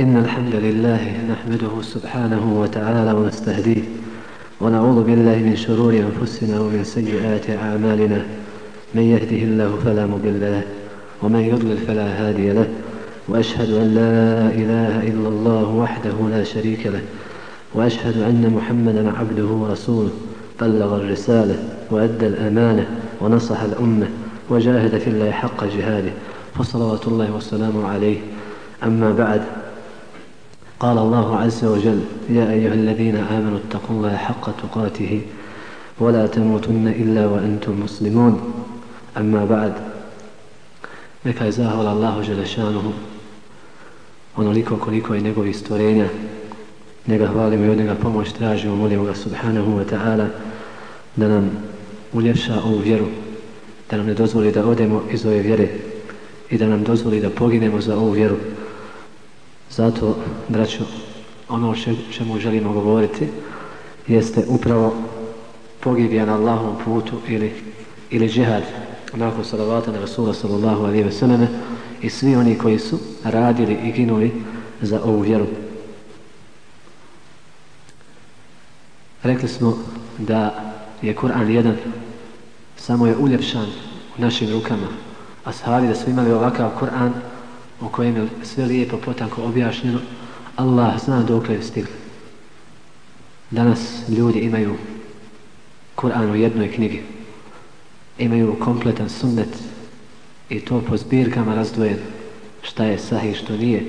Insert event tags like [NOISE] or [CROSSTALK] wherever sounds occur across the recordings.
إن الحمد لله نحمده سبحانه وتعالى ونستهديه ونعوذ بالله من شرور أنفسنا ومن سيئات أعمالنا. من يهده الله فلا مضل له ومن يضلل فلا هادي له وأشهد أن لا إله إلا الله وحده لا شريك له وأشهد أن محمدا عبده ورسوله. بلغ الرسالة وأدى الأمانة ونصح الأمة وجاهد في الله حق جهاده. فصلوات الله والسلام عليه. أما بعد قال الله عز وجل يا أيها الذين آمنوا اتقوا الله حق تقاته ولا تموتن إلا وأنتم مسلمون أما بعد neka je zahvala Allahu Želešanuhu onoliko koliko je njegovi stvorenja njega hvalimo i od njega pomoć tražimo molimo ga subhanahu wa ta'ala da nam uljepša ovu vjeru da nam ne dozvoli da odemo iz ove vjere i da nam dozvoli da poginemo za ovu vjeru Zato, braćo, ono o čemu želimo govoriti jeste upravo pogibija na Allahom putu ili, ili džihad nakon salavata na Rasula sallallahu alaihi ve selleme i svi oni koji su radili i ginuli za ovu vjeru. Rekli smo da je Kur'an jedan, samo je uljepšan u našim rukama. Ashabi da su imali ovakav Kur'an, u kojem je sve lijepo potanko objašnjeno, Allah zna dok je stigli. Danas ljudi imaju Kur'an u jednoj knjigi. Imaju kompletan sunnet i to po zbirkama razdvojeno, šta je sahih što nije.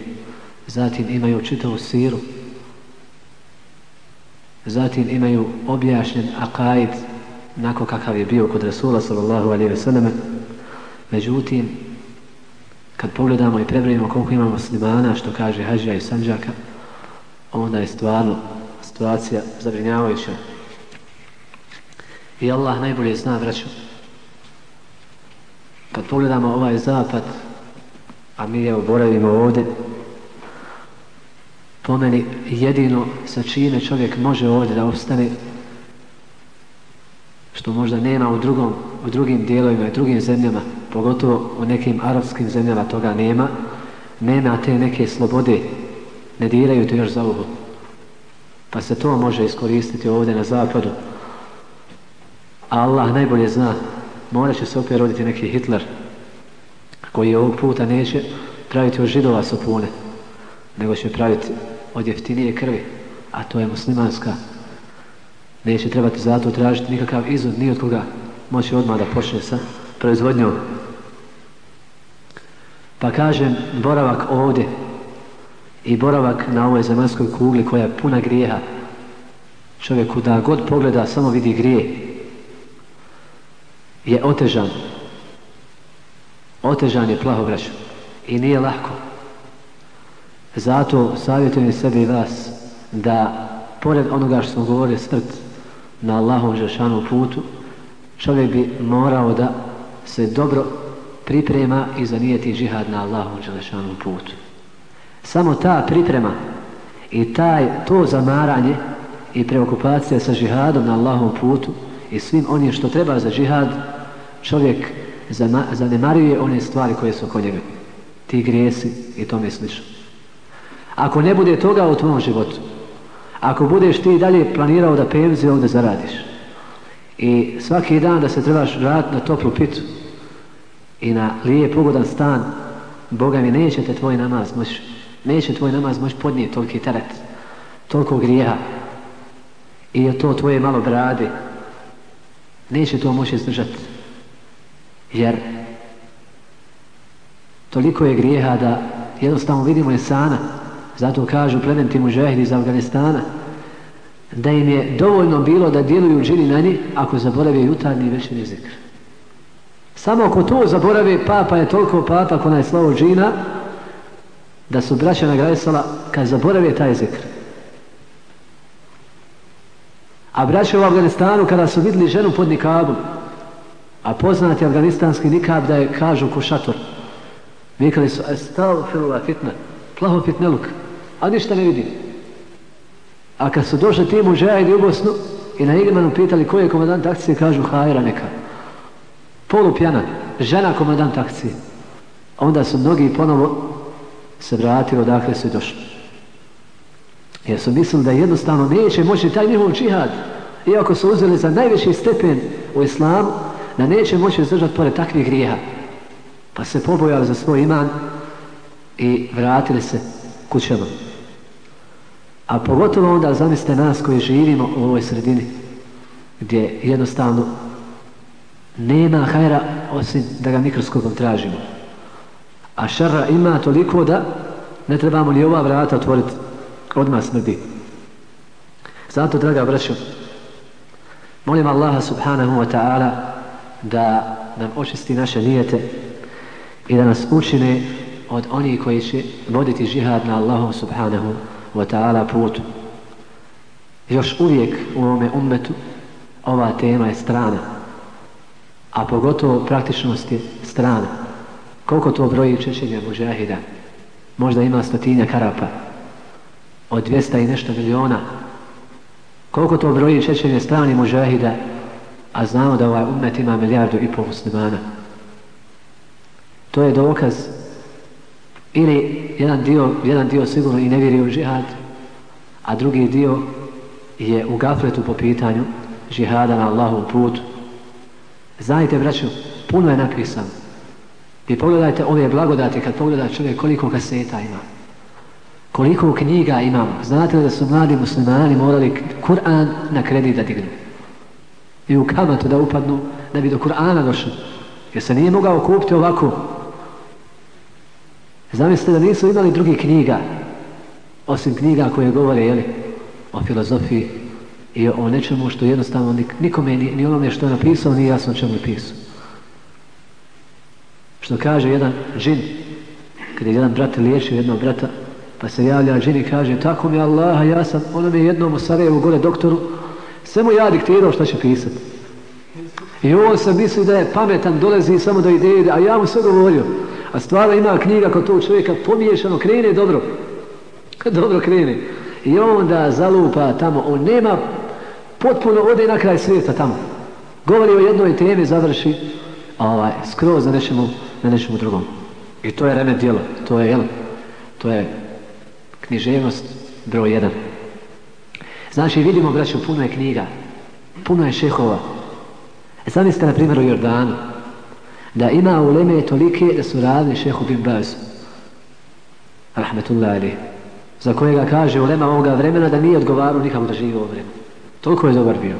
Zatim imaju čitavu siru. Zatim imaju objašnjen akaid nako kakav je bio kod Rasula sallallahu alaihi ve selleme. Međutim, kad pogledamo i prebrojimo koliko imamo muslimana, što kaže Hađija i Sanđaka, onda je stvarno situacija zabrinjavajuća. I Allah najbolje zna, braću, kad pogledamo ovaj zapad, a mi evo boravimo ovdje, po meni jedino sa čime čovjek može ovdje da ostane, što možda nema u, drugom, u drugim dijelovima i drugim zemljama, pogotovo u nekim arapskim zemljama toga nema, nema te neke slobode, ne diraju to još za uho. Pa se to može iskoristiti ovdje na zapadu. Allah najbolje zna, morat će se opet roditi neki Hitler, koji ovog puta neće praviti od židova sopune, nego će praviti od jeftinije krvi, a to je muslimanska. Neće trebati zato tražiti nikakav izvod, ni od koga moći odmah da počne sa proizvodnjom Pa kažem, boravak ovdje i boravak na ovoj zemaljskoj kugli koja je puna grijeha, čovjeku da god pogleda samo vidi grije, je otežan. Otežan je plahobraću i nije lahko. Zato savjetujem sebi i vas da pored onoga što smo govorili smrt na Allahom žešanu putu, čovjek bi morao da se dobro priprema i zanijeti žihad na Allahom Đelešanom putu. Samo ta priprema i taj, to zamaranje i preokupacija sa žihadom na Allahom putu i svim onim što treba za žihad, čovjek zanemaruje one stvari koje su oko njega. Ti grijesi i tome slično. Ako ne bude toga u tvojom životu, ako budeš ti dalje planirao da penzi ovdje zaradiš i svaki dan da se trebaš vratiti na toplu pitu, i na lijep ugodan stan, Boga mi neće te tvoj namaz moći, neće tvoj namaz moći podnijeti toliki teret, toliko grijeha i je to tvoje malo brade, neće to moći izdržati. Jer toliko je grijeha da jednostavno vidimo je sana, zato kažu plementi mužahidi iz Afganistana, da im je dovoljno bilo da djeluju džini na njih ako zaborave jutarnji večerni zikr. Samo ako to zaborave, papa je toliko papa kona je slovo džina, da su braća nagrajsala kad zaborave taj zikr. A braća u Afganistanu kada su vidjeli ženu pod nikabom, a poznati afganistanski nikab da je kažu ko šator, vikali su, stav filula fitna, plaho fitneluk, a ništa ne vidi. A kad su došli ti muđajdi u Bosnu i na Igmanu pitali ko je komandant akcije, kažu hajra neka polupjana, žena komandant akcije. Onda su mnogi ponovo se vratili odakle su došli. Jer su mislili da jednostavno neće moći taj njihov džihad, iako su uzeli za najveći stepen u islamu, da neće moći izdržati pored takvih grijeha. Pa se pobojali za svoj iman i vratili se kućama. A pogotovo onda zamislite nas koji živimo u ovoj sredini, gdje jednostavno nema hajra osim da ga mikroskopom tražimo. A šara ima toliko da ne trebamo ni ova vrata otvoriti odmah smrdi. Zato, draga braćo, molim Allaha subhanahu wa ta'ala da nam očisti naše nijete i da nas učine od onih koji će voditi žihad na Allahu subhanahu wa ta'ala putu. Još uvijek u ovome ummetu ova tema je strana, a pogotovo praktičnosti strana. Koliko to broji čečenja mužahida? Možda ima stotinja karapa od 200 i nešto miliona. Koliko to broji čečenje strani mužahida, a znamo da ovaj ummet ima milijardu i pol muslimana. To je dokaz ili jedan dio, jedan dio sigurno i ne vjeri u žihad, a drugi dio je u gafletu po pitanju žihada na Allahom putu. Znajte, braću, puno je napisano. I pogledajte ove blagodati kad pogleda čovjek koliko kaseta ima. Koliko knjiga imamo. Znate li da su mladi muslimani morali Kur'an na kredit da dignu? I u kamatu da upadnu da bi do Kur'ana došli. Jer se nije mogao kupiti ovako. Zamislite da nisu imali drugih knjiga osim knjiga koje govore jeli, o filozofiji i o nečemu što jednostavno nikome ni, ni onome što je napisao nije jasno čemu je pisao. Što kaže jedan džin, kada je jedan brat liječio jednog brata, pa se javlja džin i kaže, tako mi Allah, ja sam onome jednom u Sarajevu gore doktoru, sve mu ja diktirao što će pisati. I on se misli da je pametan, dolazi samo do ideje, a ja mu sve govorio. A stvarno ima knjiga kod tog čovjeka pomiješano, krene dobro. dobro krene. I onda zalupa tamo, on nema potpuno ode na kraj svijeta tamo. Govori o jednoj temi, završi ovaj, skroz na nečemu, na nečemu drugom. I to je remet djelo. To je, jel, to je književnost broj jedan. Znači, vidimo, braću, puno je knjiga. Puno je šehova. E, zamislite, na primjer, u Jordanu. Da ima u Leme tolike da su radili šehu bin Baz. Rahmetullah ali. Za kojega kaže u Lema ovoga vremena da nije odgovarao nikako da živi ovo vremena. Toliko je dobar bio.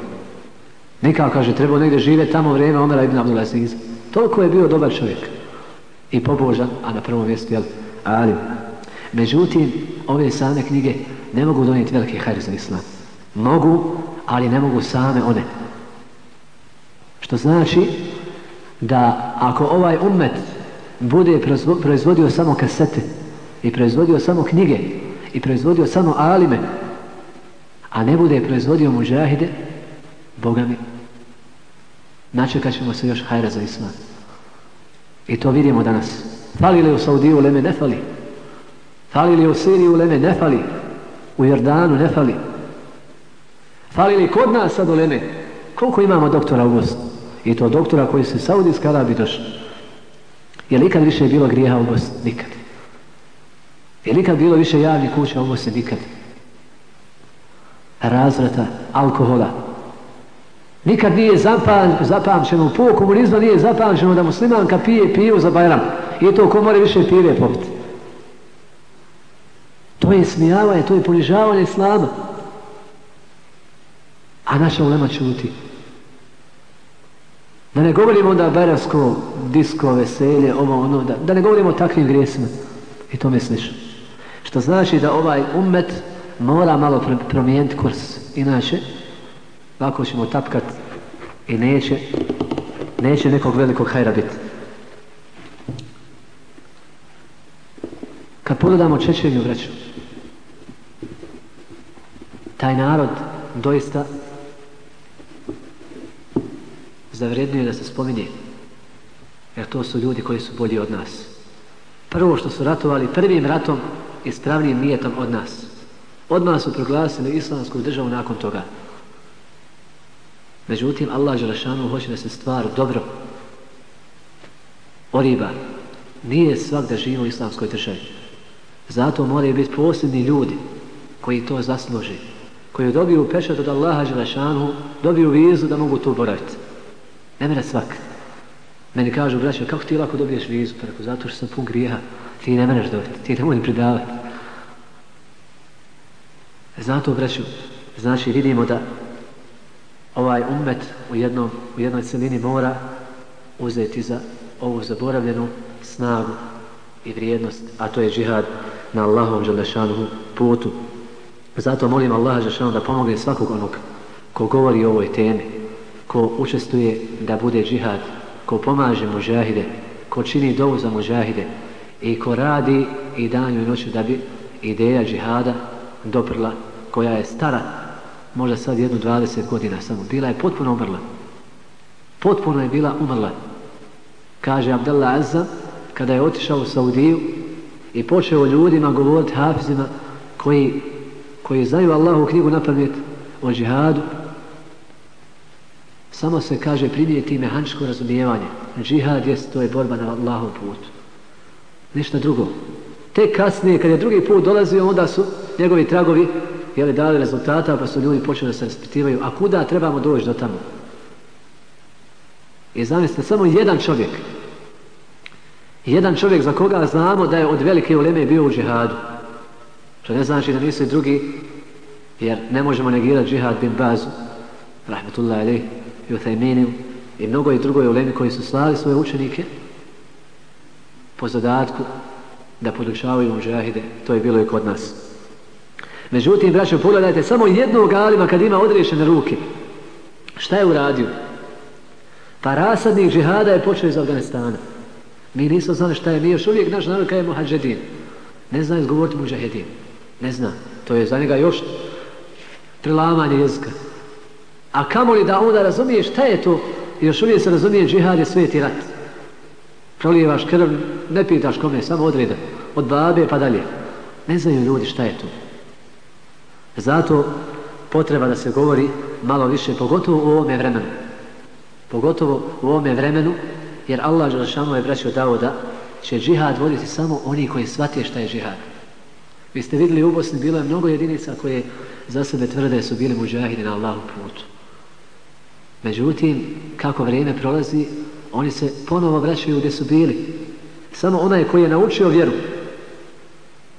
Nikao kaže, trebao negdje živjeti tamo vrijeme Omera ibn Abdulaziz. Toliko je bio dobar čovjek. I pobožan, a na prvom mjestu, jel, ali. Međutim, ove same knjige ne mogu donijeti veliki hajr za islam. Mogu, ali ne mogu same one. Što znači da ako ovaj ummet bude proizvodio samo kasete i proizvodio samo knjige i proizvodio samo alime, a ne bude proizvodio muđahide, Boga mi, načekat ćemo se još hajra za islam. I to vidimo danas. Fali li u Saudiju leme ne fali? Fali li u Siriju leme ne fali? U Jordanu ne fali? Fali li kod nas sad u leme? Koliko imamo doktora u Bosni? I to doktora koji se Saudijska Arabi došli. Je li ikad više bilo grijeha u Bosni? Nikad. Je li ikad bilo više javnih kuća u Bosni? Nikad. Razvrata, alkohola. Nikad nije zapam, zapamćeno, po komunizmu nije zapamćeno da muslimanka pije piju za Bajram. I to ko more više pive popiti. To je smijavanje, to je ponižavanje islama. A naša ulema čuti. Da ne govorimo onda bajramsko disko, veselje, ovo, ono, da, da ne govorimo o takvim grijesima. I to misliš. Što znači da ovaj ummet mora malo promijeniti kurs. Inače, ovako ćemo tapkat i neće, neće nekog velikog hajra biti. Kad pogledamo Čečenju, vreću, taj narod doista zavrednuje da se spominje. Jer to su ljudi koji su bolji od nas. Prvo što su ratovali prvim ratom i spravnim nijetom od nas. Odmah su proglasili islamsku državu nakon toga. Međutim, Allah Želešanu hoće da se stvar dobro oriba. Nije svak da živi u islamskoj državi. Zato moraju biti posebni ljudi koji to zasluži, koji dobiju pečat od Allaha Želešanu, dobiju vizu da mogu tu boraviti. Ne mene svak. Meni kažu, braće, kako ti lako dobiješ vizu? Pa Preko, rekao, zato što sam pun grijeha. Ti ne meneš dobiti, ti ne moji predavati. Zato, braću, znači vidimo da ovaj umet u, jednom, u jednoj celini mora uzeti za ovu zaboravljenu snagu i vrijednost, a to je džihad na Allahom Želešanu putu. Zato molim Allaha Želešanu da pomogne svakog onog ko govori o ovoj temi, ko učestvuje da bude džihad, ko pomaže mužahide, ko čini dovu za mužahide i ko radi i danju i noću da bi ideja džihada doprla koja je stara možda sad jednu 20 godina samo bila je potpuno umrla. Potpuno je bila umrla. Kaže Abdullah Azza kada je otišao u Saudiju i počeo ljudima govoriti hafizima koji, koji znaju Allahu knjigu na pamet o džihadu samo se kaže primijeti mehaničko razumijevanje. Džihad jest to je borba na Allahov putu ništa drugo. Tek kasnije kad je drugi put dolazio onda su njegovi tragovi jeli, dali rezultata pa su ljudi počeli da se ispitivaju, a kuda trebamo doći do tamo? I zamislite samo jedan čovjek jedan čovjek za koga znamo da je od velike uleme bio u džihadu. Što ne znači da nisu i drugi jer ne možemo negirati džihad bin bazu rahmetullahi alaih i u i mnogo i drugoj ulemi koji su slali svoje učenike po zadatku da podučavaju mužahide, to je bilo i kod nas međutim braćo pogledajte samo jednog alima kad ima odrešene ruke šta je uradio? Pa rasadnik džihada je počeo iz Afganistana. Mi nismo znali šta je mi još uvijek naš narod kada je muhađedin. Ne zna izgovoriti muđahedin. Ne zna. To je za njega još prelamanje jezika. A kamo li da onda razumije šta je to još uvijek se razumije džihad je sveti rat. Prolijevaš krv ne pitaš kome samo odreda. Od babe pa dalje. Ne znaju ljudi šta je to zato potreba da se govori malo više pogotovo u ovome vremenu. Pogotovo u ovome vremenu jer Allah Želešanu je braćo dao da će džihad voditi samo oni koji shvatije šta je džihad. Vi ste vidjeli u Bosni bilo je mnogo jedinica koje za sebe tvrde su bili muđahidi na Allahu putu. Međutim kako vrijeme prolazi oni se ponovo vraćaju gdje su bili. Samo onaj koji je naučio vjeru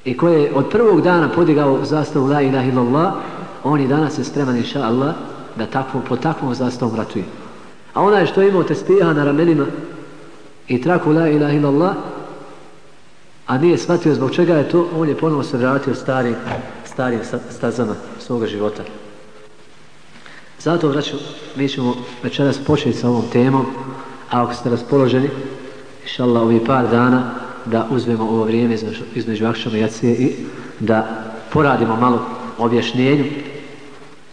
i koji je od prvog dana podigao zastavu la ilaha illallah on je danas spreman inša Allah da takvom, po takvom zastavom vratuje a onaj što je imao te na ramenima i traku la ilaha illallah a nije shvatio zbog čega je to on je ponovo se vratio starim, starim stazama svoga života. Zato vraću mi ćemo večeras početi sa ovom temom a ako ste raspoloženi inša Allah ovih par dana da uzmemo ovo vrijeme između Akšama i Jacije i da poradimo malo objašnjenju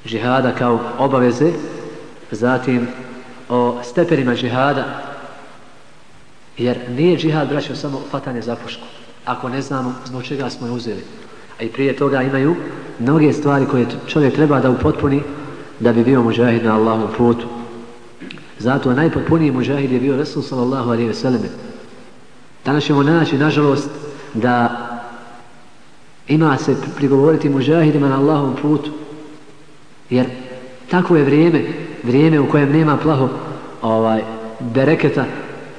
žihada kao obaveze zatim o stepenima žihada, jer nije žihad, braćo samo fatanje za pušku. Ako ne znamo zbog čega smo je uzeli. A i prije toga imaju mnoge stvari koje čovjek treba da upotpuni da bi bio muđahid na Allahom putu. Zato najpotpuniji muđahid je bio Resul sallallahu alaihi ve selleme danas ćemo naći nažalost da ima se prigovoriti mužahidima na Allahom putu. Jer tako je vrijeme vrijeme u kojem nema plaho ovaj, bereketa.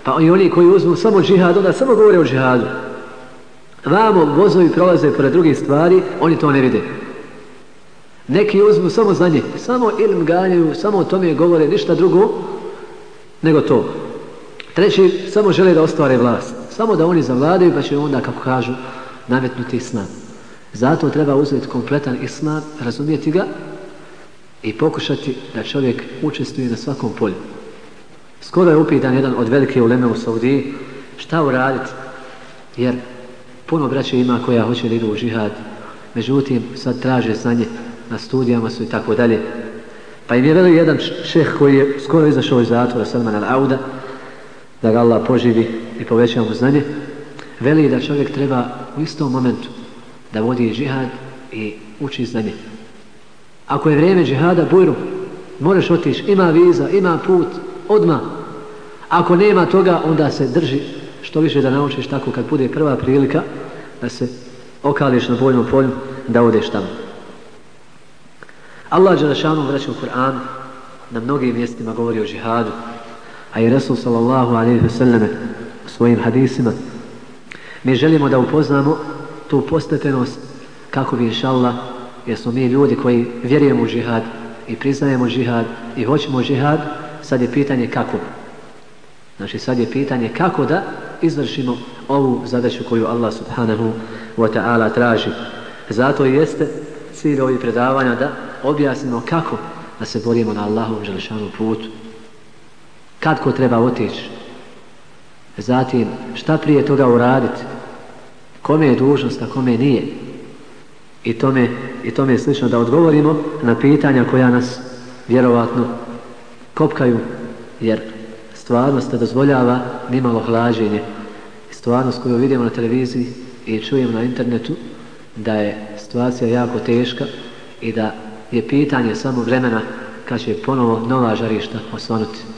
Pa i oni koji uzmu samo džihad onda samo govore o džihadu. Vamo vozovi prolaze pored drugih stvari oni to ne vide. Neki uzmu samo znanje samo ilm ganjaju samo o tome govore ništa drugo nego to. Treći samo žele da ostvare vlast samo da oni zavladaju pa će onda kako kažu nametnuti islam zato treba uzeti kompletan islam razumijeti ga i pokušati da čovjek učestvuje na svakom polju. Skoro je upitan jedan od velike uleme u Saudiji šta uraditi, jer puno braće ima koja hoće da idu u žihad, međutim sad traže znanje na studijama su i tako dalje. Pa im je veli jedan šeh koji je skoro izašao iz zatvora Salman al-Auda, da ga Allah poživi i poveća mu znanje, veli da čovjek treba u istom momentu da vodi džihad i uči znanje. Ako je vrijeme džihada, bujru, možeš otići, ima viza, ima put, odma. Ako nema toga, onda se drži što više da naučiš tako kad bude prva prilika da se okališ na bojnom polju, da odeš tamo. Allah Đelešanu vraća u Kur'an na mnogim mjestima govori o džihadu. A i Resul sallallahu alaihi wasallam u svojim hadisima. Mi želimo da upoznamo tu postepenost kako bi inša Allah jer smo mi ljudi koji vjerujemo u žihad i priznajemo žihad i hoćemo žihad, sad je pitanje kako. Znači sad je pitanje kako da izvršimo ovu zadaću koju Allah subhanahu wa ta'ala traži. Zato jeste cilj ovih predavanja da objasnimo kako da se borimo na Allahom želešanu putu kad ko treba otići zatim šta prije toga uraditi kome je dužnost a kome nije? I tome, i tome je slično da odgovorimo na pitanja koja nas vjerovatno kopkaju jer stvarnost ne dozvoljava nimalo hlađenje. Stvarnost koju vidimo na televiziji i čujemo na internetu da je situacija jako teška i da je pitanje samo vremena kad će ponovo nova žarišta osvanuti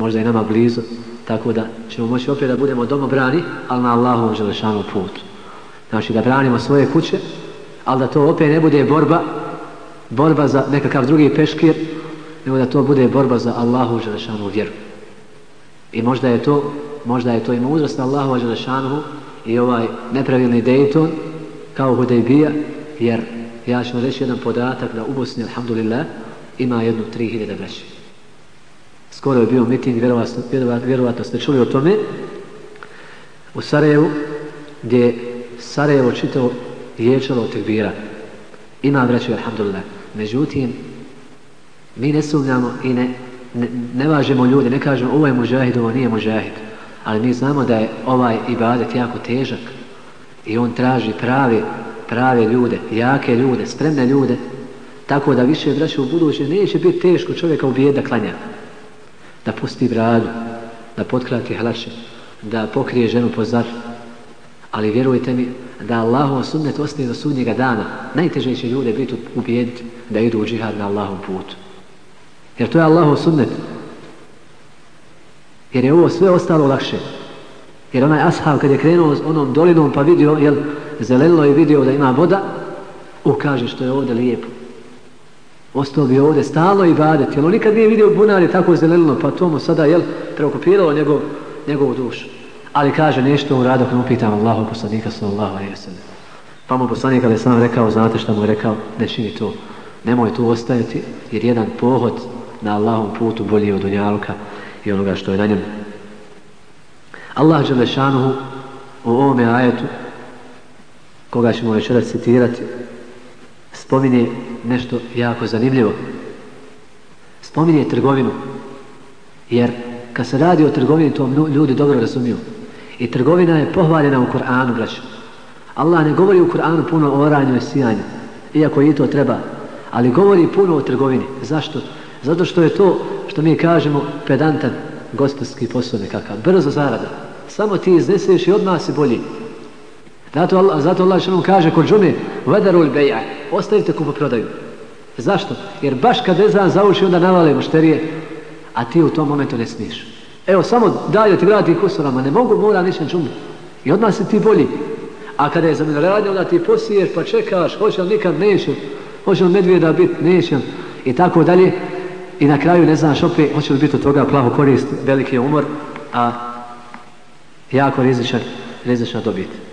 možda i nama blizu tako da ćemo moći opet da budemo domobrani ali na Allahovom želešanu putu. Znači da branimo svoje kuće ali da to opet ne bude borba borba za nekakav drugi peškir nego da to bude borba za Allahu želešanu vjeru. I možda je to možda je to i mudrost Allahu želešanu i ovaj nepravilni Dayton kao Hudejbija jer ja ću reći jedan podatak da u Bosni alhamdulillah ima jednu 3000 braća skoro je bio miting vjerovatno, vjerovatno ste čuli o tome u Sarajevu gdje Sarajevo čitao ječalo tekbira. Ima vraću, alhamdulillah. Međutim, mi ne sumnjamo i ne, ne, ne važemo ljudi, ne kažemo ovo je mužahid, ovo nije mužahid. Ali mi znamo da je ovaj ibadet jako težak i on traži prave, prave ljude, jake ljude, spremne ljude, tako da više vraću u buduće neće biti teško čovjeka ubijeti da klanja, da pusti bradu, da potkrati hlače, da pokrije ženu po zar. Ali vjerujte mi, da Allahov sunnet ostaje do sudnjega dana, najteže će ljude biti ubijediti da idu u džihad na Allahom putu. Jer to je Allahov sunnet. Jer je ovo sve ostalo lakše. Jer onaj ashab kad je krenuo s onom dolinom pa vidio, jel, zelenilo je vidio da ima voda, ukaže što je ovdje lijepo. Ostao bi ovdje stalo i vadet, jer on nikad nije vidio je tako zelenilo, pa to mu sada, jel, preokupiralo njegov, njegovu dušu. Ali kaže nešto u radu kad mu pitam Allahu poslanika sallallahu alaihi wa sallam. Pa mu poslanik ali sam rekao, znate šta mu je rekao, ne čini to. Nemoj tu ostajati jer jedan pohod na Allahom putu bolji od unjalka i onoga što je na njem. Allah Đelešanuhu u ovome ajetu koga ćemo večeras citirati spominje nešto jako zanimljivo. Spominje trgovinu jer kad se radi o trgovini to ljudi dobro razumiju. I trgovina je pohvaljena u Kur'anu, braću. Allah ne govori u Kur'anu puno o oranju i sijanju, iako i to treba, ali govori puno o trgovini. Zašto? Zato što je to, što mi kažemo, pedantan gospodski posao nekakav, brzo zarada. Samo ti izneseš i odmah si bolji. Zato Allah, zato Allah što nam kaže kod džume, vadarul beja, ostavite kupoprodaju. Zašto? Jer baš kad ezan zauši, onda navale mušterije, a ti u tom momentu ne smiješ. Evo, samo daj da ti vrati kusurama, ne mogu, mora ništa čumiti. I odmah si ti bolji. A kada je za mene onda ti posiješ, pa čekaš, hoće li nikad, neće, hoće li medvjeda biti, neće, i tako dalje. I na kraju ne znaš opet, hoće li biti od toga plavo korist, veliki umor, a jako rizičan, rizična dobit.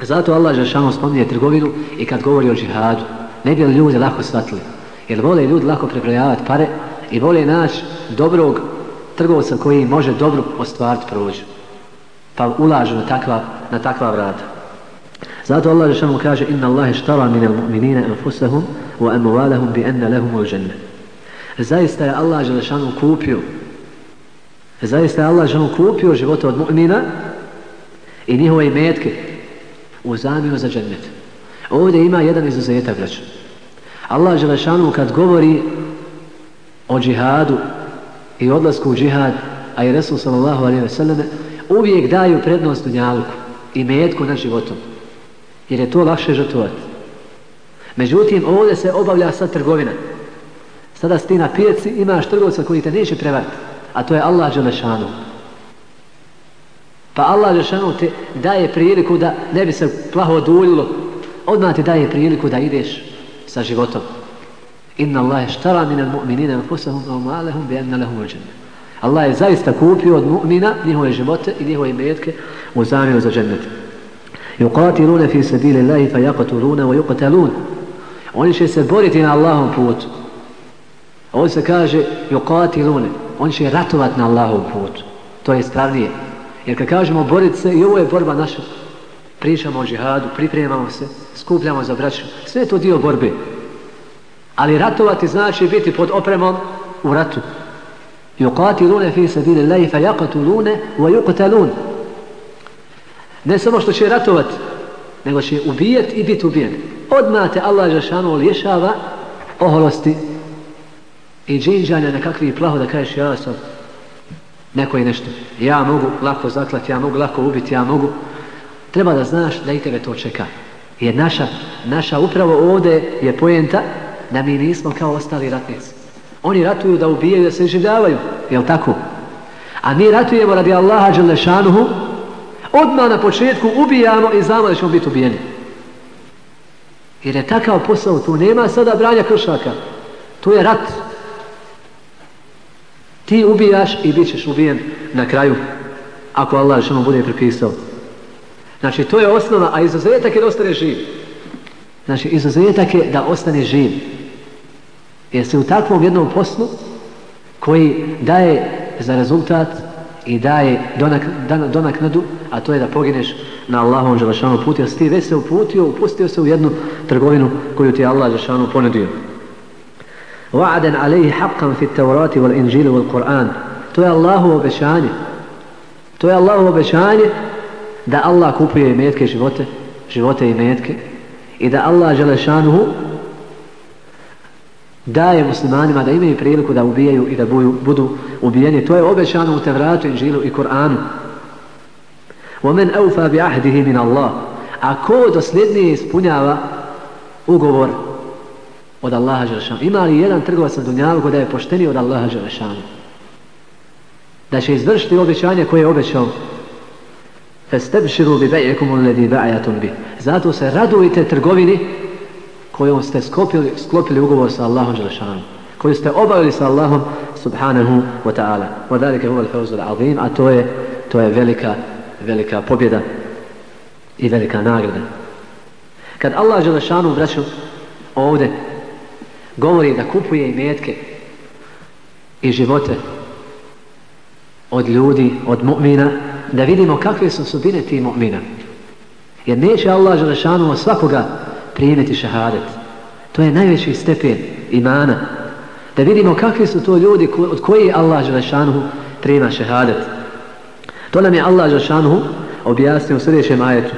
Zato Allah Žešanu spominje trgovinu i kad govori o džihadu, ne bi li ljudi lako shvatili. Jer vole ljudi lako prebrojavati pare i vole naći dobrog trgovca koji može dobro ostvariti prođu. Pa ulažu na takva, na takva vrata. Zato Allah Žešanu kaže Inna Allahe štara minel mu'minina anfusahum wa amuvalahum bi enne lehumul dženne. Zaista je Allah Žešanu kupio Zaista je Allah Žešanu kupio život od mu'mina i njihove imetke u zamiju za džennet. Ovdje ima jedan izuzetak, braću. Allah Želešanu kad govori o džihadu i odlasku u džihad, a i Resul sallallahu alaihi ve selleme, uvijek daju prednost dunjaluku i metku na životom. Jer je to lakše žrtovati. Međutim, ovdje se obavlja sad trgovina. Sada sti na pijaci, imaš trgovca koji te neće prevariti, a to je Allah Želešanu. Pa Allah Žešanu te daje priliku da ne bi se plaho oduljilo, odmah ti daje priliku da ideš sa životom. Inna Allahe štara minal mu'minina anfusahum wa malahum bi anna lahum al Allah je zaista kupio od mu'mina njihove živote i njihove imetke u zamiju za džennet. Yuqatiluna fi sabili Allahi fa wa yuqtalun. Oni će se boriti na Allahom putu. Ovo se kaže yuqatiluna. Oni će ratovat na Allahom putu. To je stravnije. Jer kad kažemo boriti se, i ovo je borba naša. Pričamo o džihadu, pripremamo se, skupljamo za braću. Sve je to dio borbe. Ali ratovati znači biti pod opremom u ratu. Yuqatiluna fi sabili Allahi fa wa yuqtalun. Ne samo što će ratovati, nego će ubijati i biti ubijen. Odmah te Allah Žešanu liješava oholosti i džinđanja nekakvih plaho da kažeš ja sam neko je nešto. Ja mogu lako zaklati, ja mogu lako ubiti, ja mogu. Treba da znaš da i tebe to čeka. Jer naša, naša upravo ovdje je pojenta da mi nismo kao ostali ratnici. Oni ratuju da ubijaju, da se življavaju. Jel tako? A mi ratujemo radi Allaha Đelešanuhu, odmah na početku ubijamo i znamo da ćemo biti ubijeni. Jer je takav posao, tu nema sada branja kršaka. Tu je rat. Ti ubijaš i bit ćeš ubijen na kraju. Ako Allah što bude pripisao. Znači, to je osnova, a izuzetak je da ostane živ. Znači, izuzetak je da ostane živ. Jer se u takvom jednom poslu koji daje za rezultat i daje donak, donak nadu, a to je da pogineš na Allahom Želešanu putu, jer si ti već se uputio, upustio se u jednu trgovinu koju ti Allah Želešanu ponudio. Wa'adan alaihi haqqan fi taurati wal inžilu wal Qur'an. To je Allahu obećanje. To je Allahu obećanje da Allah kupuje imetke živote, živote i imetke i da Allah Želešanuhu daje muslimanima da imaju priliku da ubijaju i da budu, budu ubijeni. To je obećano u Tevratu, Inžilu i Kur'anu. وَمَنْ أَوْفَى بِعَهْدِهِ مِنَ اللَّهِ A ko dosljednije ispunjava ugovor od Allaha Đelešanu. Ima li jedan trgovac na dunjavu koji da je pošteniji od Allaha Đelešanu? Da će izvršiti obećanje koje je obećao? Festebširu bi bejekum uledi ba'ajatun bi. Zato se radujte trgovini kojom ste skopili, sklopili ugovor sa Allahom Đelešanu. Koju ste obavili sa Allahom subhanahu wa ta'ala. Wa dalike huval fauzul azim, a to je, to je velika, velika pobjeda i velika nagrada. Kad Allah Đelešanu vraću ovde govori da kupuje imetke i živote od ljudi, od mu'mina, da vidimo kakve su subine ti mu'mina. Jer neće Allah Želešanu svakoga primiti šahadet. To je najveći stepen imana. Da vidimo kakvi su to ljudi od koji Allah Želešanuhu prima šahadet. To nam je Allah Želešanuhu objasnio u sljedećem ajetu.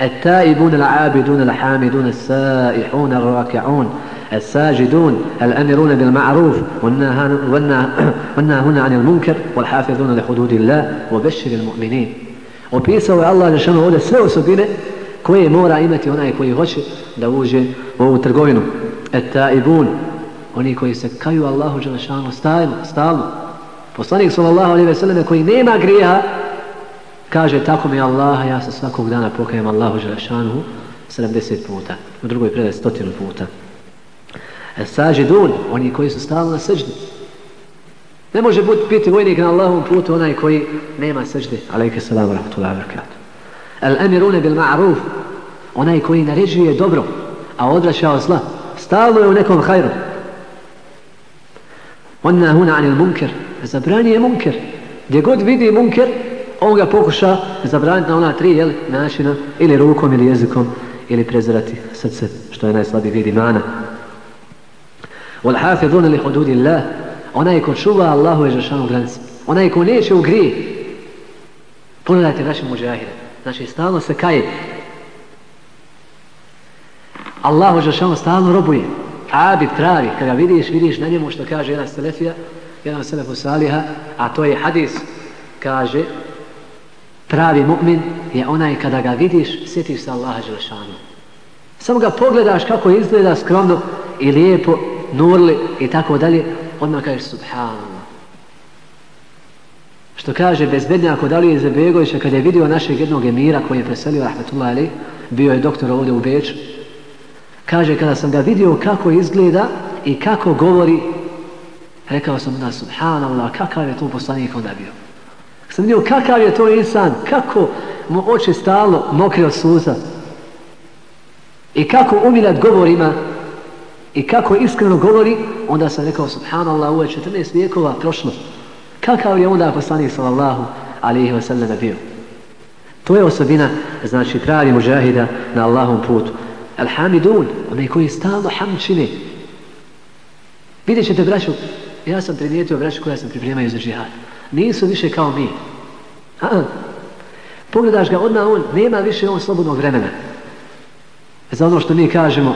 التائبون العابدون الحامدون السائحون الراكعون الساجدون الأمرون بالمعروف والناهون عن المنكر والحافظون لحدود الله وبشر المؤمنين Opisao je Allah Žešanu ovdje sve osobine koje mora imati onaj koji hoće da uđe u ovu trgovinu. Et taibun, oni koji se kaju Allahu Đelešanu stalno, stalno. Poslanik sallallahu alaihi ve selleme koji nema grija, kaže tako mi Allah, ja se svakog dana pokajem Allahu Đelešanu 70 puta, u drugoj predaj 100 puta. Et oni koji su stalno na srđdi. Ne može biti vojnik na Allahom putu onaj koji nema srđde. Alaike salamu rahmatullahi wabarakatuh. El emirune bil ma'ruf, onaj koji naređuje dobro, a odrašao zla, stalno je u nekom hajru. Onna huna anil munker, zabranije munker. Gdje god vidi munker, on ga pokuša zabraniti na ona tri jel, načina, ili rukom, ili jezikom, ili prezirati srce, što je najslabiji vidi mana. Wal hafidhuna li hududillah. Onaj ko čuva Allahu je žešanu granicu, onaj ko neće u grije. Pogledajte naše muđahire. Znači, stalno se kaje. Allahu Žešanu stalno robuje. Abid pravi. Kada vidiš, vidiš na njemu što kaže jedna selefija, jedan selefu saliha, a to je hadis, kaže, pravi mu'min je onaj kada ga vidiš, sjetiš se Allaha Žešanu. Samo ga pogledaš kako izgleda skromno i lijepo, nurli i tako dalje, odmah kažeš subhanallah. Što kaže bezbednjak od Alije Zebegovića kad je vidio našeg jednog emira koji je preselio, Rahmetullah ali, bio je doktor ovdje u Beču. Kaže, kada sam ga vidio kako izgleda, i kako govori, rekao sam da subhanallah, kakav je to poslanik onda bio. Sam vidio kakav je to insan, kako mu oči stalno mokre od suza. I kako umirat govorima i kako iskreno govori, onda sam rekao subhanallah, ovo je 14 vijekova prošlo. Kakav je onda poslanik sallallahu alaihi wa sallam bio. To je osobina, znači, pravi mužahida na Allahom putu. Alhamidun, onaj koji stalno hamd. Vidjet ćete, braću, ja sam primijetio braću koja sam pripremaju za džihad. Nisu više kao mi. A -a. Pogledaš ga, odmah on, nema više on slobodnog vremena. Za ono što mi kažemo,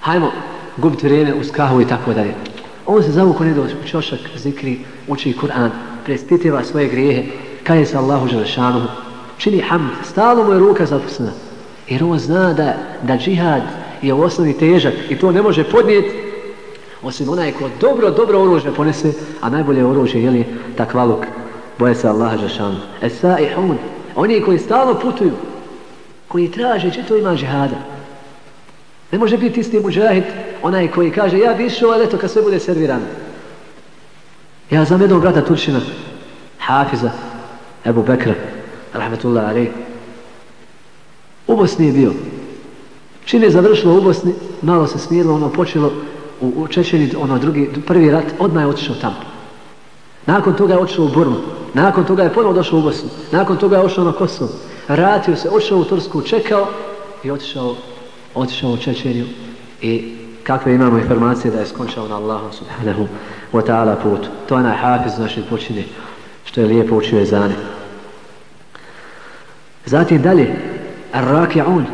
hajmo gubiti vrijeme uz kahu i tako dalje. On se zavuku ne dođe u čošak, zikri, uči Kur'an, prestitiva svoje grijehe, kaje se Allahu Želešanu, čini hamd, stalo mu je ruka zaposlena. Jer on zna da, da džihad je u osnovi težak i to ne može podnijeti osim onaj ko dobro, dobro oružje ponese, a najbolje oružje je li takvaluk, boje se Allaha Želešanu. Esa i hun, oni koji stalno putuju, koji traže, če to ima džihada. Ne može biti isti muđahid, onaj koji kaže, ja bi išao, ali eto, kad sve bude servirano. Ja znam jednog brata Turčina, Hafiza, Ebu Bekra, rahmetullah alaih. U Bosni je bio. Čim je završilo u Bosni, malo se smirilo, ono počelo u, u Čečeni, ono drugi, prvi rat, odmah je otišao tamo. Nakon toga je otišao u Burmu. Nakon toga je ponovo došao u Bosnu. Nakon toga je otišao na Kosovo. Vratio se, otišao u Tursku, čekao i otišao, otišao u Čečeniju. I kakve imamo informacije da je skončao na Allahu subhanahu wa ta'ala putu. To je onaj hafiz naših počini što je lijepo učio Ezane. Zatim dalje, ar-raki'un,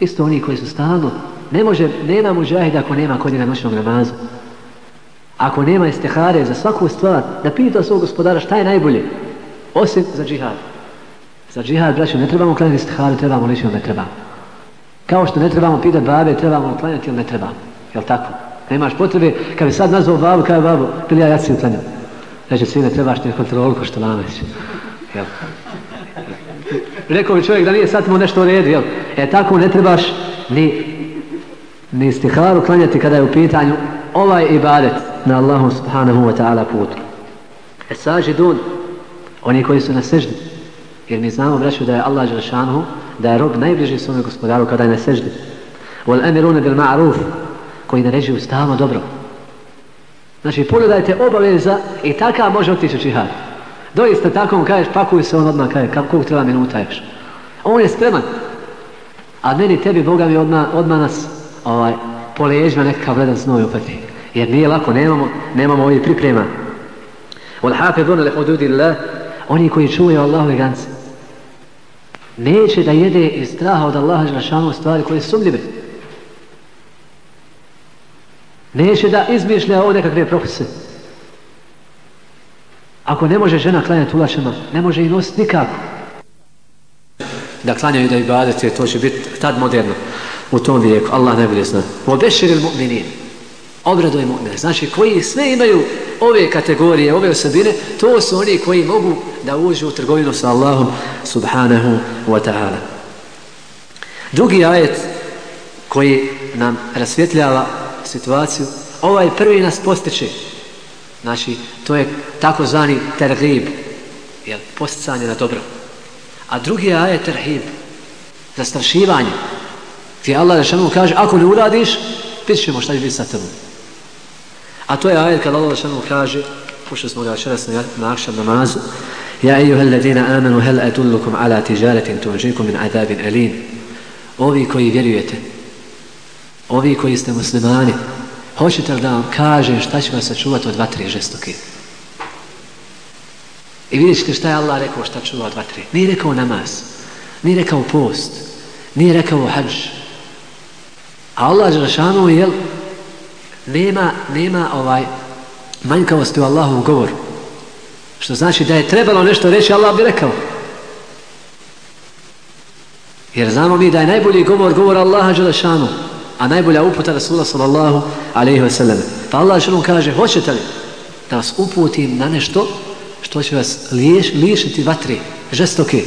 isto oni koji su stalno, ne može, nema muđahida ako nema kod njega noćnog namaza. Ako nema istihare za svaku stvar, da pita svog gospodara šta je najbolje, osim za džihad. Za džihad, braću, ne trebamo klaniti istihare, trebamo lići ne trebamo. Kao što ne trebamo pitati babe, trebamo klanjati ili ne trebamo. Jel tako? Nemaš potrebe, kad bi sad nazvao babu, kada je babu, bili ja, ja si uklanjam. Reče, sine, trebaš ti kontrolu ko što nameć. Jel? Rekao bi čovjek da nije sad mu nešto u redu, jel? E tako ne trebaš ni, ni stiharu klanjati kada je u pitanju ovaj ibadet na Allahu subhanahu wa ta'ala putu. E sađidun, oni koji su na seždi, jer mi znamo, braću, da je Allah Đelšanhu, da je rob najbliži svome gospodaru kada je na seždi. Wal amiruna bil ma'ruf, koji naređuju stalno dobro. Znači, pogledajte obaveza i taka može otići u džihad. Doista tako mu kažeš, pakuj se, on odmah kaže, kako treba minuta još. On je spreman. A meni, tebi, Boga mi odmah, odmah nas ovaj, po leđima nekakav vredan znoj upati. Jer nije lako, nemamo, nemamo ovih priprema. Wal hafidhuna li hududillah, oni koji čuvaju Allahove granice. Neće da jede iz straha od Allaha žrašanu stvari koje su sumljive. Neće da izmišlja ovo nekakve propise. Ako ne može žena klanjati ulašama, ne može i nositi nikako. Da klanjaju da i badete, to će biti tad moderno u tom vijeku. Allah ne bude zna. Obešir il mu'minin. Obradoj mu'mine. Znači, koji sve imaju ove kategorije, ove osobine, to su oni koji mogu da uđu u trgovinu sa Allahom subhanahu wa ta'ala. Drugi ajet koji nam rasvjetljava situaciju, ovaj prvi nas postiče. Znači, to je takozvani terhib, je posticanje na dobro. A drugi ajet terhib, zastrašivanje. Ti Allah Žešanu kaže, ako ne uradiš, vidit ćemo šta će biti sa tobom. A to je ajet kada Allah Žešanu kaže, pošto smo ga večeras na nakšan namazu, Ja ejuha alladina amanu hel adullukum ala tijaratin tuđikum min adabin elin. Ovi koji vjerujete, ovi koji ste muslimani, hoćete li da vam kaže šta će vas sačuvati od vatre žestoke? I vidjet ćete šta je Allah rekao šta čuva od vatre. Nije rekao namaz, nije rekao post, nije rekao hađ. A Allah Đerašanu je, nema, nema ovaj manjkavosti u Allahovom govoru. Što znači da je trebalo nešto reći, Allah bi rekao. Jer znamo mi da je najbolji govor govor Allaha Đelešanu, a najbolja uputa Rasula sallallahu alaihi wa sallam. Pa Allah što kaže, hoćete li da vas uputim na nešto što će vas liješ, liješiti vatri, žestoke.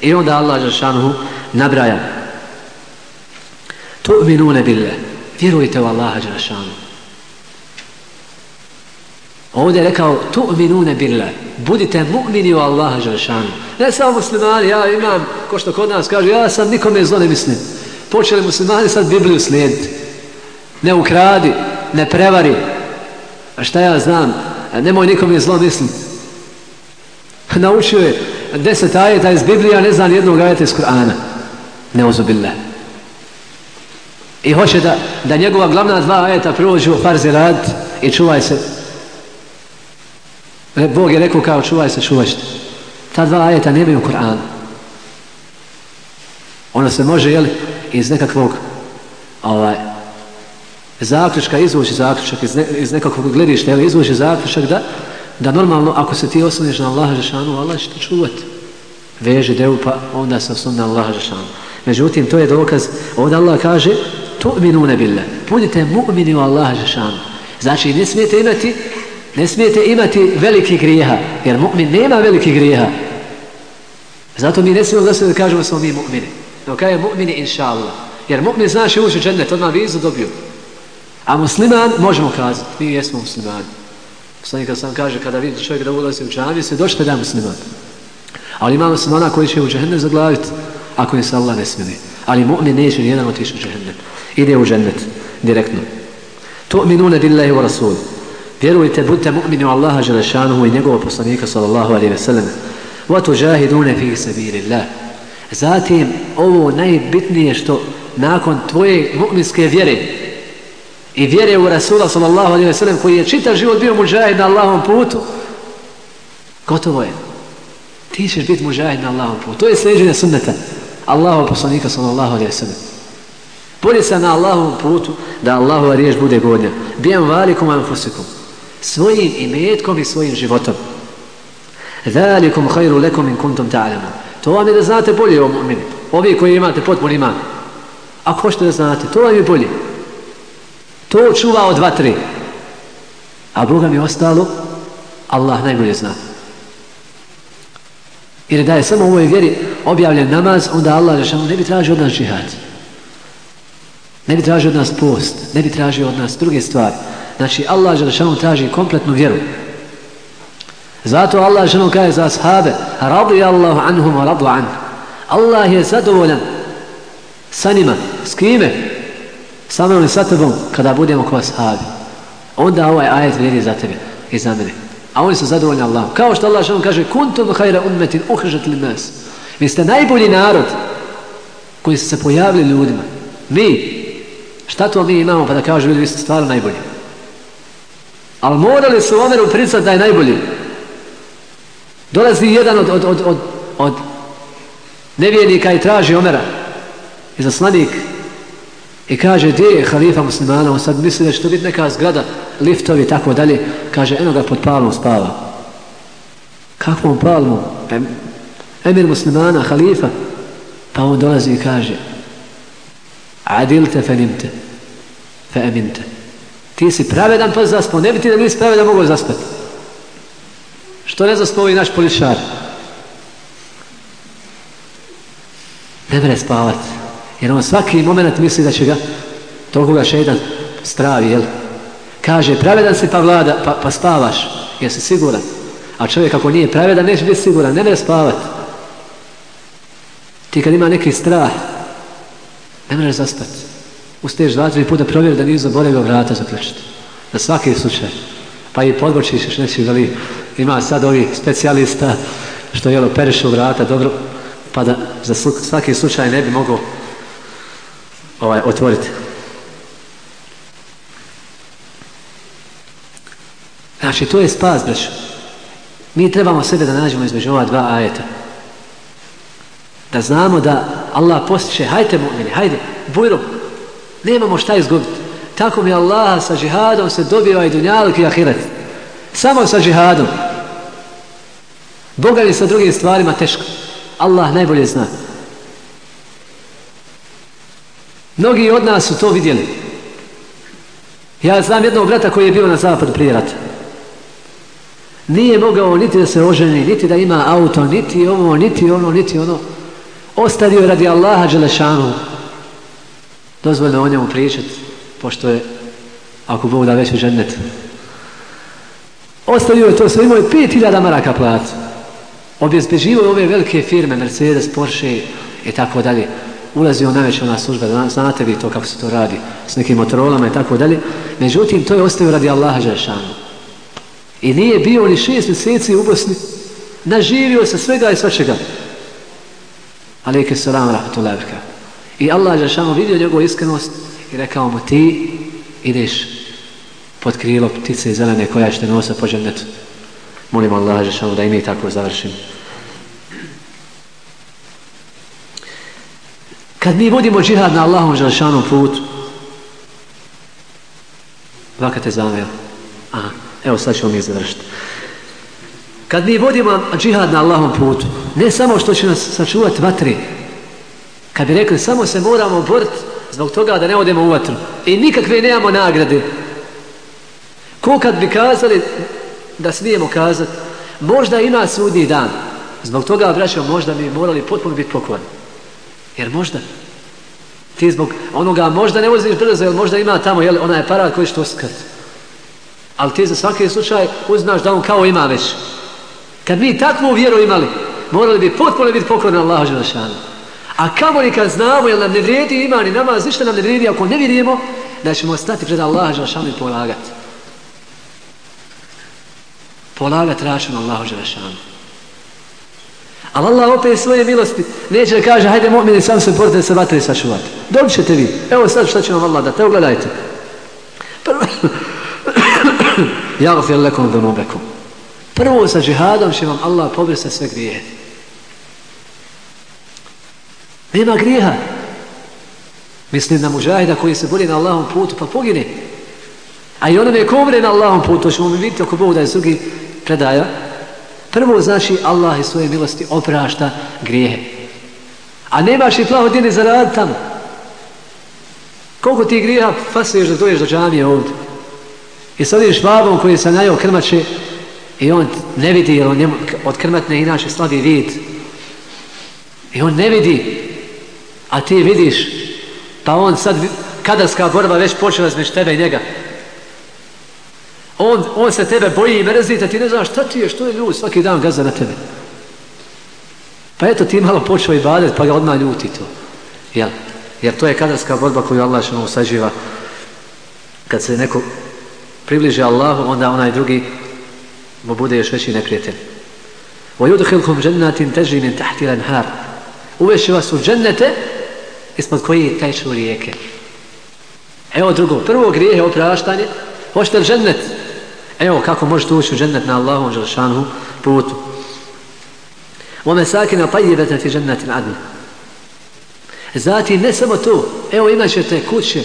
I onda Allah Đelešanu nabraja. Tu'minune billah vjerujte u Allaha Đerašanu. Ovdje je rekao, tu minune billah, budite mu'mini u Allaha Đerašanu. Ne samo muslimani, ja imam, ko što kod nas kaže, ja sam nikome zlo ne mislim. Počeli muslimani sad Bibliju slijediti. Ne ukradi, ne prevari. A šta ja znam, nemoj nikome zlo misliti. Naučio je deset ajeta iz Biblija, ne znam jednog ajeta iz Kur'ana. Neuzubillah. I hoće da, da njegova glavna dva ajeta prođu u farzi rad i čuvaj se. E, Bog je rekao kao čuvaj se, čuvaj se. Ta dva ajeta nemaju u Kur'anu. Ono se može, jel, iz nekakvog ovaj, zaključka izvući zaključak, iz, ne, iz nekakvog gledišta, jel, izvući zaključak da, da normalno, ako se ti osloniš na Allaha Žešanu, Allah će te čuvati. Veži devu, pa onda se osloni na Allaha Žešanu. Međutim, to je dokaz, ovdje Allah kaže, tu'minune billah. Budite mu'mini u Allaha Žešanu. Znači, ne smijete imati ne smijete imati veliki grijeha, jer mu'min nema veliki grijeha. Zato mi ne smijemo da se da kažemo da smo mi mu'mini. No kaj je mu'mini, inša Allah. Jer mu'min znaš i uđe džennet, odmah vizu dobio. A musliman, možemo kazati, mi jesmo muslimani. Poslanik sam kaže, kada vidi čovjek da ulazi u džaviju, se došte da je musliman. Ali ima muslimana koji će u džennet zaglaviti, ako je se Allah ne smili. Ali mu'min neće nijedan otići u džennet. Ide u džennet, direktno. Tu'minune billahi wa rasul. Vjerujte, budite mu'mini u Allaha Želešanuhu i njegovog poslanika sallallahu alaihi ve sellem. Wa tuđahidune fi sabirillah. Zatim, ovo najbitnije što nakon tvoje mu'minske vjere i vjere u Rasula sallallahu alaihi ve sellem koji je čitav život bio muđahid na Allahom putu, gotovo je. Ti ćeš biti muđahid na Allahom putu. To je sljeđenje sunneta Allahov poslanika sallallahu alaihi ve sellem. Bolje sam na Allahovom putu da Allahova riječ bude godnja. Bijem valikum anfusikum svojim imetkom i svojim životom. Zalikum hajru lakum in kuntum ta'lamun. To vam je da znate bolje o mu'mini. Ovi koji imate potpun iman. Ako hoćete da znate, to vam je bolje. To čuva od dva, tri. A Boga mi ostalo, Allah najbolje zna. Jer da je samo u ovoj vjeri objavljen namaz, onda Allah rešamo, ne bi tražio od nas džihad. Ne bi tražio od nas post, ne bi tražio od nas druge stvari. Znači, Allah Želešanu traži kompletnu vjeru. Zato Allah Želešanu kaže za ashabe Radi Allahu anhum radu an. Allah je zadovoljan sa njima. S kime? Sa mnom i sa tebom kada budemo kao ashabi. Onda ovaj ajet vjeri za tebe i za mene. A oni su zadovoljni Allahom. Kao što Allah Želešanu kaže Kuntum hajra ummetin uhržat li nas. Vi ste najbolji narod koji su se pojavili ljudima. Mi. Šta to mi imamo pa da kažu vi ste stvarno najbolji? Ali morali su Omeru pricati da je najbolji. Dolazi jedan od, od, od, od, od nevjernika i traži Omera. I zaslanik. I kaže, gdje je halifa muslimana? On sad misli da će to biti neka zgrada, liftovi i tako dalje. Kaže, eno ga pod palmom spava. Kakvom palmom? Emir muslimana, halifa. Pa on dolazi i kaže, adilte fe nimte, fe eminte. Ti si pravedan pa zaspao. Ne bi ti da nisi pravedan mogao zaspati. Što ne zaspao i naš polišar? Ne mere spavat. Jer on svaki moment misli da će ga toliko ga šeitan stravi, jel? Kaže, pravedan si pa vlada, pa, pa spavaš. Jesi siguran? A čovjek ako nije pravedan, neće biti siguran. Ne mere spavat. Ti kad ima neki strah, ne možeš zaspati usteš dva, tri puta provjeri da nije zaboravio vrata zaključiti. Na svaki slučaj. Pa i podbočiš neći da li ima sad ovi specijalista što jelo perišu vrata dobro pa da za svaki slučaj ne bi mogao ovaj, otvoriti. Znači, to je spas, braću. Mi trebamo sebe da nađemo između ova dva ajeta. Da znamo da Allah postiče, hajte mu'mini, hajde, bujru, Nemamo šta izgubiti. Tako mi Allah sa džihadom se dobio i dunjalik i ahiret. Samo sa džihadom. Boga je sa drugim stvarima teško. Allah najbolje zna. Mnogi od nas su to vidjeli. Ja znam jednog brata koji je bio na zapadu prije rata. Nije mogao niti da se oženi, niti da ima auto, niti ovo, niti ono, niti ono. Ostavio radi Allaha Đelešanu dozvoljno o njemu pričati, pošto je, ako Bog da već u žennet. Ostavio je to sve, imao je 5000 maraka placu. Objezbeživo je ove velike firme, Mercedes, Porsche i tako dalje. Ulazio na već ona služba, znate vi to kako se to radi, s nekim motorolama i tako dalje. Međutim, to je ostavio radi Allaha Đelešanu. I nije bio ni šest mjeseci u Bosni, naživio se svega i svačega. Aleke salam, rahmatullahi I Allah Žešanu vidio njegovu iskrenost i rekao mu ti ideš pod krilo ptice zelene koja ćete nosa po džennetu. Molim Allah Žešanu da i mi tako završim. Kad mi vodimo džihad na Allahom želšanom putu, vaka te zavio. Aha, evo sad ćemo mi završiti. Kad mi vodimo džihad na Allahom putu, ne samo što će nas sačuvati vatri, kad bi rekli samo se moramo boriti zbog toga da ne odemo u vatru i nikakve nemamo nagrade, ko kad bi kazali da smijemo kazati, možda ima sudnji dan, zbog toga, braćo, možda bi morali potpuno biti pokvarni. Jer možda ti zbog onoga možda ne voziš brzo, jer možda ima tamo jel, onaj aparat koji što to skrti. Ali ti za svaki slučaj uznaš da on kao ima već. Kad mi takvu vjeru imali, morali bi potpuno biti pokorni Allahu Želešanu. A kamo li kad znamo, jel nam ne vrijedi iman i namaz, ništa nam ne vrijedi, ako ne vidimo, da ćemo stati pred Allaha Želešanu i polagati. Polagati račun Allahu Želešanu. Ali Allah opet svoje milosti neće da kaže hajde mu'mini sam se borite se vatre sačuvati. Dobit ćete vi. Evo sad šta će vam Allah dati. Evo gledajte. [COUGHS] Prvo. Jagfir lekom dunubekom. Prvo sa džihadom će vam Allah pobrisati sve grijehe. Nema grijeha. Mislim na mužahida koji se bori na Allahom putu pa pogine. A i onome ko umre na Allahom putu, to ćemo mi vidjeti ako Bog da je drugi predaja, Prvo znači Allah i svoje milosti oprašta grijehe. A nemaš i plaho djene za rad tamo. Koliko ti grijeha fasuješ da doješ do džamije ovdje. I sad vidiš babom koji se najao krmače i on ne vidi jer on njemu, od krmatne inače slabi vid. I on ne vidi. A ti vidiš. Pa on sad kadarska borba već počela između tebe i njega. On, on se tebe boji i mrzi, da ti ne znaš šta ti je, što je ljud, svaki dan gaza na tebe. Pa eto ti malo počeo i badet, pa ga odmah ljuti to. Jel? Jer to je kadarska borba koju Allah što usađiva. Kad se neko približi Allahu, onda onaj drugi mu bude još veći neprijatelj. وَيُدْخِلْكُمْ جَنَّاتٍ تَجْرِ مِنْ تَحْتِ الْأَنْهَارِ Uveši vas u džennete ispod koji teču rijeke. Evo drugo, prvo grijeh je opraštanje, hoćete li džennet? Evo kako možete ući u džennet na Allahom želšanu putu. Ome sakina tajibete fi džennetin adni. Zatim ne samo to, evo imat ćete kuće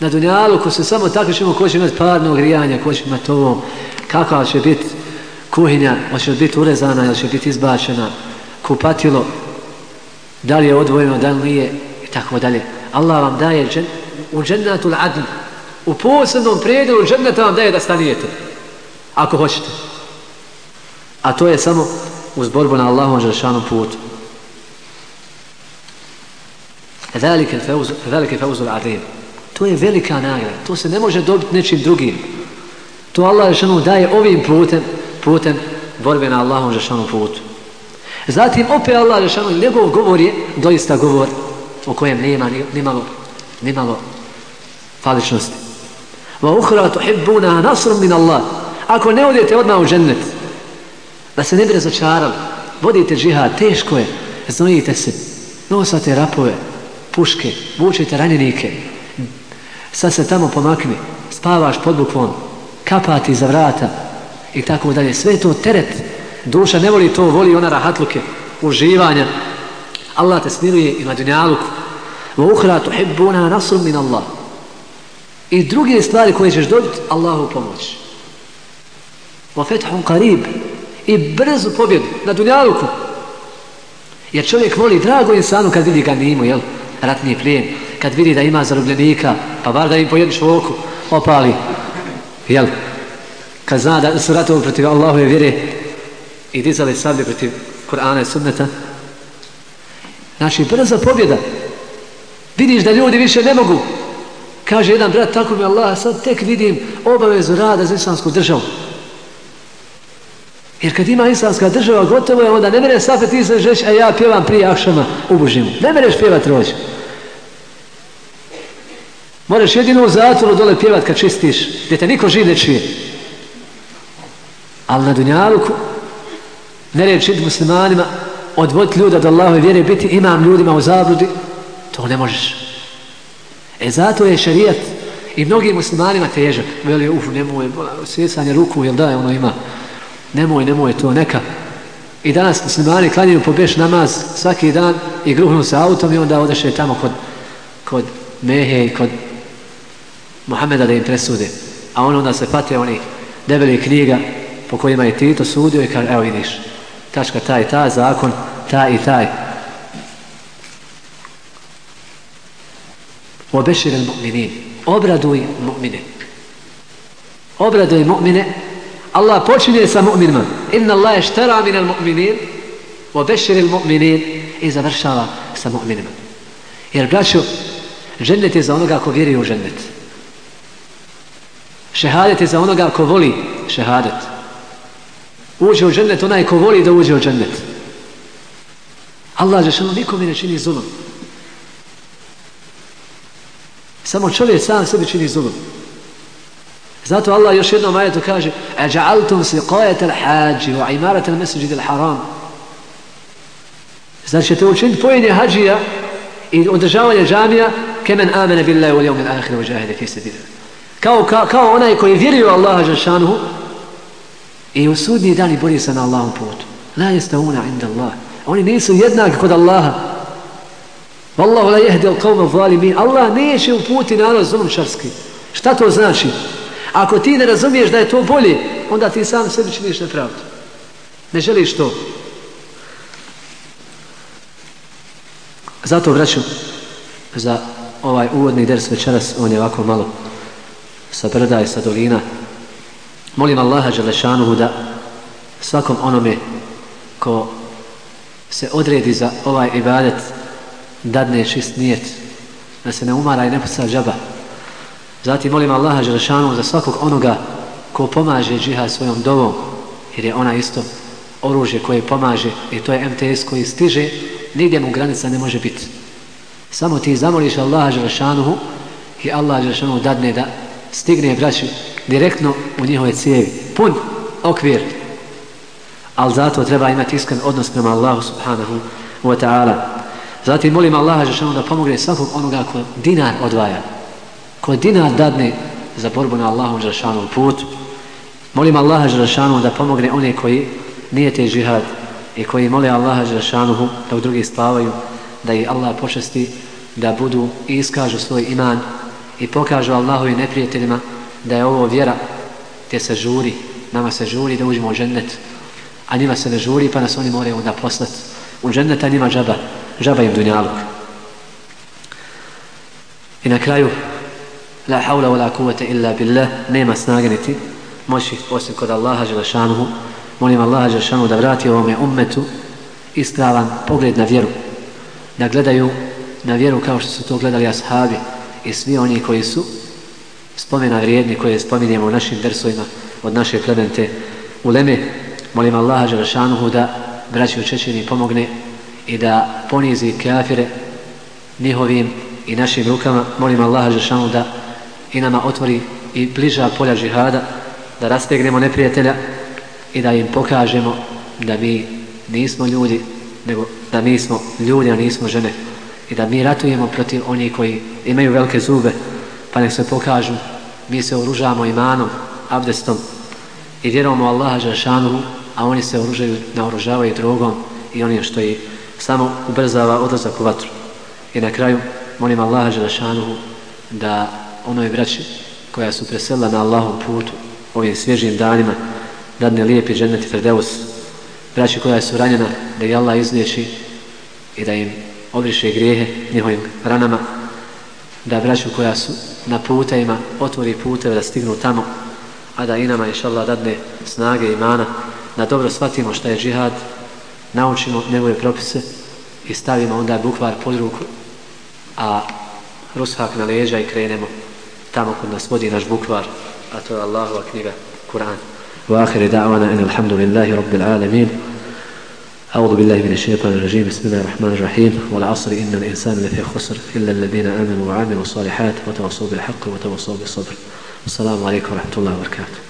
na dunjalu ko se samo tako ćemo ko će imati parno grijanja, ko će imati ovo, kakva će biti kuhinja, hoće biti urezana ili će biti izbačena, kupatilo, da li je odvojeno, da li nije i tako dalje. Allah vam daje džen, u džennetu adni, u posebnom predjelu dženneta vam daje da stanijete ako hoćete. A to je samo uz borbu na Allahom želšanom putu. Velike feuzu, velike feuzu adim. To je velika nagrada. To se ne može dobiti nečim drugim. To Allah želšanom daje ovim putem, putem borbe na Allahom želšanom putu. Zatim opet Allah želšanom, njegov govor je doista govor o kojem nema nimalo, nimalo faličnosti. Va uhra tuhibbuna nasrum min Allah ako ne odete odmah u džennet, da se ne bi razočarali, vodite džihad, teško je, znojite se, nosate rapove, puške, vučite ranjenike, sad se tamo pomakni, spavaš pod bukvom, kapati za vrata i tako dalje. Sve to teret. Duša ne voli to, voli ona rahatluke, uživanja. Allah te smiruje i na dunjaluku. Wa uhra tuhibbuna nasr min Allah. I druge stvari koje ćeš dobiti, Allahu pomoć. wa fethun qarib i brzu pobjedu na dunjaluku jer čovjek voli drago insanu kad vidi ga nimu jel ratni plijen kad vidi da ima zarobljenika pa bar da im pojediš u oku opali jel kad zna da su ratovali protiv Allahove vjere i dizali sablje protiv Kur'ana i sunneta znači brza pobjeda vidiš da ljudi više ne mogu kaže jedan brat tako mi Allah sad tek vidim obavezu rada za islamsku državu Jer kad ima islamska država, gotovo je, onda ne mereš sapet ti reći, a e, ja pjevam prije akšama u Božimu. Ne mereš pjevat rođu. Moraš jedino u zatvoru dole pjevat kad čistiš, gdje te niko živ ne čuje. Ali na Dunjaluku, ne reći muslimanima, odvoditi ljuda do Allahove vjere, biti imam ljudima u zabludi, to ne možeš. E zato je šarijat i mnogim muslimanima težak. Veli, uf, nemoj, svjesanje ruku, jel da, ono ima. Nemoj, nemoj, to neka. I danas muslimani klanjaju po beš namaz svaki dan i gruhnu se autom i onda odeše tamo kod, kod Mehe i kod Muhameda da im presude. A on onda se pate oni debeli knjiga po kojima je Tito sudio i kaže, evo vidiš, tačka taj, i ta zakon, taj i taj. Obeširen mu'minin. Obraduj mu'mine. Obraduj mu'mine. Allah počinje sa mu'minima. Inna Allah je štera min al mu'minin. obeširen mu'minin. I završava sa mu'minima. Jer braću, žennet je za onoga ko vjeruje u džennet. Šehadet je za onoga ko voli šehadet. Uđe u džennet onaj ko voli da uđe u džennet. Allah je šano nikome ne čini zulom. Samo čovjek sam sebi čini zulom. Zato Allah još jednom ajetu kaže Ađa'altum si qajet al-hađi wa imarat al-mesđid al-haram Znači ćete učiniti pojenje hađija i održavanje džamija kemen amene billahi u ljevmi al-akhira u džahide fi se kao, kao, kao onaj koji vjeruje Allaha Žešanuhu i u sudnji dan i bori se na Allahom putu. La jeste una inda Allah. Oni nisu jednaki kod Allaha. Wallahu la jehdi al qawma zalimin. Allah neće uputi narod zulumčarski. Šta to znači? Ako ti ne razumiješ da je to bolje, onda ti sam sebi činiš nepravdu. Ne želiš to. Zato vraćam za ovaj uvodni ders večeras, on je ovako malo sa brda i sa dolina. Molim Allaha Đelešanuhu da svakom onome ko se odredi za ovaj ibadet dadne šist nijet da se ne umara i ne puca džaba. Zatim molim Allaha Đelešanuhu za svakog onoga ko pomaže džihad svojom dovom jer je ona isto oružje koje pomaže i to je MTS koji stiže nigdje mu granica ne može biti samo ti zamoliš Allaha Đelešanuhu i Allah Đelešanuhu dadne da stigne braći direktno u njihove cijevi pun okvir ali zato treba imati iskren odnos prema Allahu subhanahu wa ta'ala. Zatim molim Allaha Žešanu da pomogne svakog onoga ko dinar odvaja, ko dinar dadne za borbu na Allahu Žešanu putu. Molim Allaha Žešanu da pomogne one koji nije te žihad i koji mole Allaha Žešanu da u drugi spavaju, da ih Allah počesti da budu i iskažu svoj iman i pokažu Allahu i neprijateljima da je ovo vjera gdje se žuri, nama se žuri da uđemo u žennet a njima se ne žuri pa nas oni moraju onda poslati u dženneta njima džaba džaba im dunjaluk. I na kraju la haula wala kuvvete illa billah nema snage niti moći osim kod Allaha Želešanuhu molim Allaha Želešanuhu da vrati ovome ummetu ispravan pogled na vjeru da gledaju na vjeru kao što su to gledali ashabi i svi oni koji su spomena vrijedni koje spominjemo u našim versovima od naše plemente uleme. Molim Allaha Đelešanuhu da braći u Čečini pomogne i da ponizi kafire njihovim i našim rukama. Molim Allaha Đelešanuhu da i nama otvori i bliža polja žihada da rastegnemo neprijatelja i da im pokažemo da mi nismo ljudi nego da mi smo ljudi a nismo žene i da mi ratujemo protiv onih koji imaju velike zube pa nek se pokažu mi se oružamo imanom abdestom i vjerujemo Allaha Đelešanuhu a oni se oružaju, naoružavaju drogom i onim što je samo ubrzava odlazak u vatru. I na kraju molim Allaha Želešanuhu da onoj braći koja su preselila na Allahom putu ovim svježim danima dadne lijepi ženeti Ferdeus braći koja su ranjena da je Allah izliječi i da im obriše grijehe njihovim ranama da braću koja su na putajima otvori puteve da stignu tamo a da i nama inša Allah dadne snage imana da dobro shvatimo šta je džihad naučimo njegove propise i stavimo onda bukvar pod ruku a rushak na leđa i krenemo tamo kod nas vodi naš bukvar a to je Allahova knjiga Kur'an. Wa akhir da'wana الحمد rabbil alamin. أعوذ بالله من الشيطان الرجيم. بسم الله الرحمن الرحيم. والعصر إن الإنسان لفي خسر. إلا الذين آمنوا وعملوا الصالحات وتواصوا بالحق وتواصوا بالصبر. السلام عليكم ورحمة الله وبركاته.